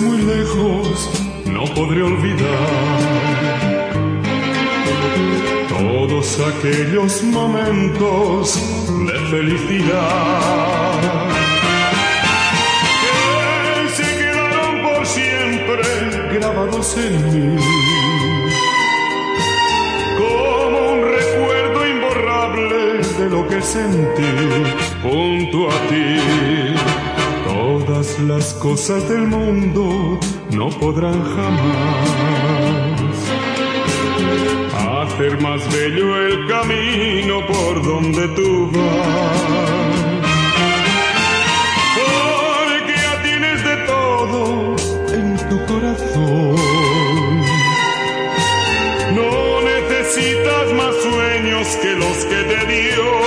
muy lejos, no podré olvidar. Todos aquellos momentos de felicidad que se quedaron por siempre grabados en mí. Como un recuerdo imborrable de lo que sentí junto a ti. Las cosas del mundo no podrán jamás hacer más bello el camino por donde tú vas. Porque ya tienes de todo en tu corazón. No necesitas más sueños que los que te dio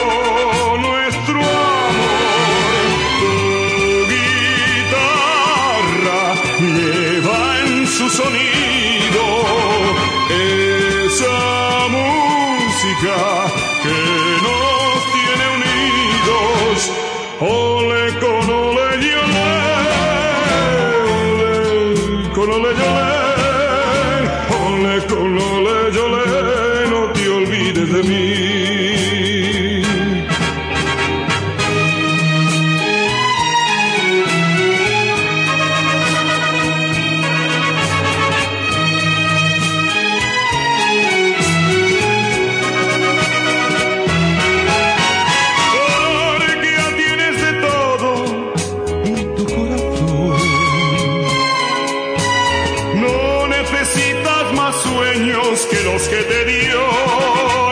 lleva en su sonido esa música que nos tiene unidos. Ole con ole y ole, ole con ole y ole, ole con ole y ole, no te olvides de mí. Sueños que los que te dio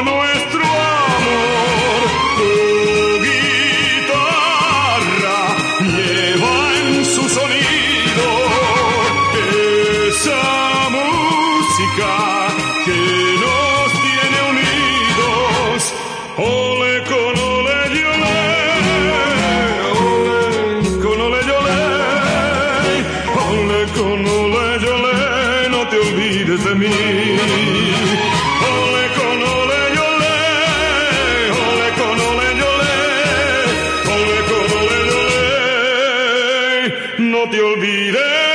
nuestro amor. Tu guitarra lleva en su sonido esa música que nos tiene unidos. Ole con ole y ole, ole con ole y ole, ole con ole y ole, olvides de mí. Ole con ole y ole, ole con ole y ole, ole con ole y ole, no te olvides